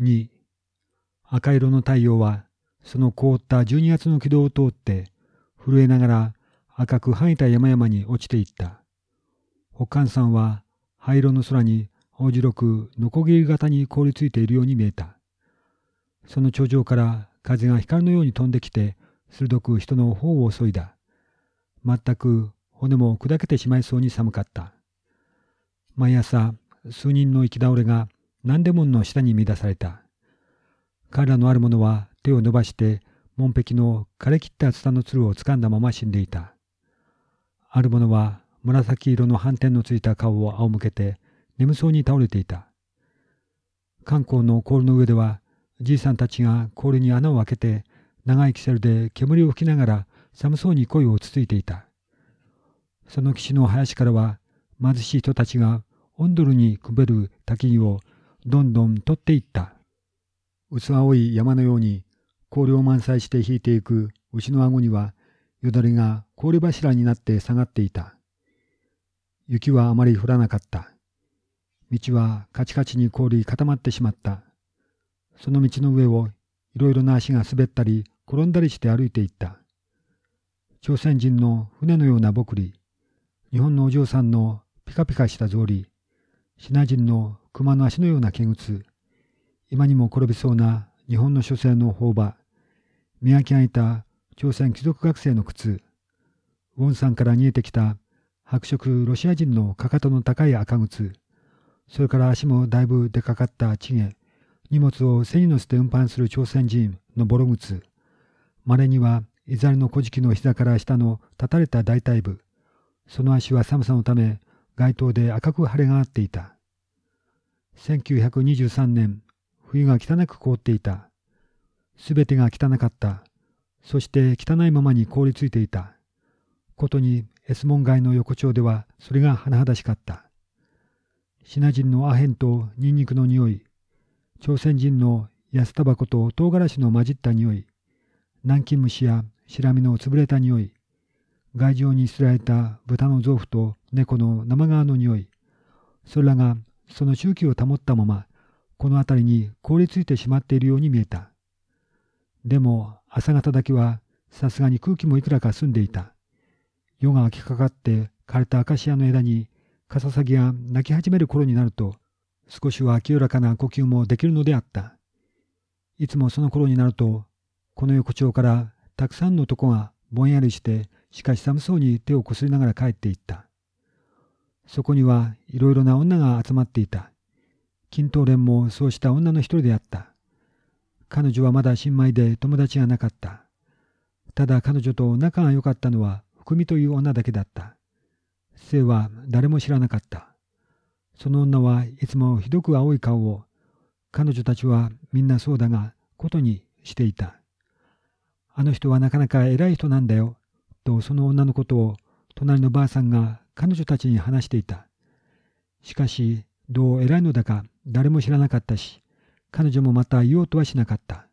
2赤色の太陽はその凍った12月の軌道を通って震えながら赤く生えた山々に落ちていった。北韓山は灰色の空に青白くノコギリ型に凍りついているように見えた。その頂上から風が光のように飛んできて鋭く人の方を襲いだ。全く骨も砕けてしまいそうに寒かった。毎朝数人の行き倒れが何でもの下に乱された。彼らのある者は手を伸ばして門壁の枯れ切ったツタのつるを掴んだまま死んでいた。ある者は紫色の斑点のついた顔を仰向けて眠そうに倒れていた。観光の氷の上ではじいさんたちが氷に穴を開けて長いキセルで煙を吹きながら寒そうに声をつついていた。その岸の林からは貧しい人たちがオンドルにくべる滝をどんどん取っていった。薄青い山のように氷を満載して引いていく牛の顎にはよだれが氷柱になって下がっていた。雪はあまり降らなかった。道はカチカチに凍り固まってしまった。その道の上をいろいろな足が滑ったり転んだりして歩いていった。朝鮮人の船のようなぼくり、日本のお嬢さんのピカピカした草履、シナ人の熊の足のような毛靴、今にも転びそうな日本の書生の法場、磨き上げた朝鮮貴族学生の靴、ウォンさんから逃げてきた白色ロシア人のかかとの高い赤靴、それから足もだいぶ出かかったチゲ、荷物を背に乗せて運搬する朝鮮人のボロ靴、稀にはイザルの小敷の膝から下の立たれた大腿部、その足は寒さのため街灯で赤く腫れがあっていた。1923年、冬が汚く凍っていた。すべてが汚かった。そして汚いままに凍りついていた。ことにエスモン街の横丁ではそれが甚だしかった。シナ人のアヘンとニンニクの匂い、朝鮮人の安タバコと唐辛子の混じった匂い、南京虫やシラミの潰れた匂い、外場にすられた豚の臓腑と猫の生皮の匂い、それらがその周期を保ったまま、この辺りに凍りついてしまっているように見えた。でも朝方だけはさすがに空気もいくらか澄んでいた。夜が明けかかって枯れたアカシアの枝にカササギが鳴き始める頃になると、少しは清らかな呼吸もできるのであった。いつもその頃になると、この横丁からたくさんの男がぼんやりして、しかし寒そうに手をこすりながら帰っていった。そこにはいろいろな女が集まっていた。金東蓮もそうした女の一人であった。彼女はまだ新米で友達がなかった。ただ彼女と仲が良かったのは福美という女だけだった。姓は誰も知らなかった。その女はいつもひどく青い顔を、彼女たちはみんなそうだが、ことにしていた。あの人はなかなか偉い人なんだよ、とその女のことを隣のばあさんが彼女たちに話していた。しかし、どう偉いのだか誰も知らなかったし、彼女もまた言おうとはしなかった。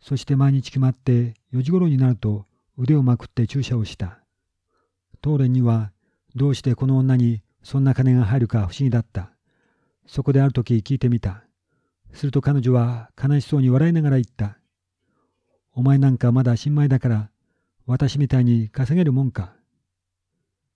そして毎日決まって4時頃になると腕をまくって注射をした。東蓮にはどうしてこの女にそんな金が入るか不思議だった。そこである時聞いてみた。すると彼女は悲しそうに笑いながら言った。お前なんかまだ新米だから私みたいに稼げるもんか。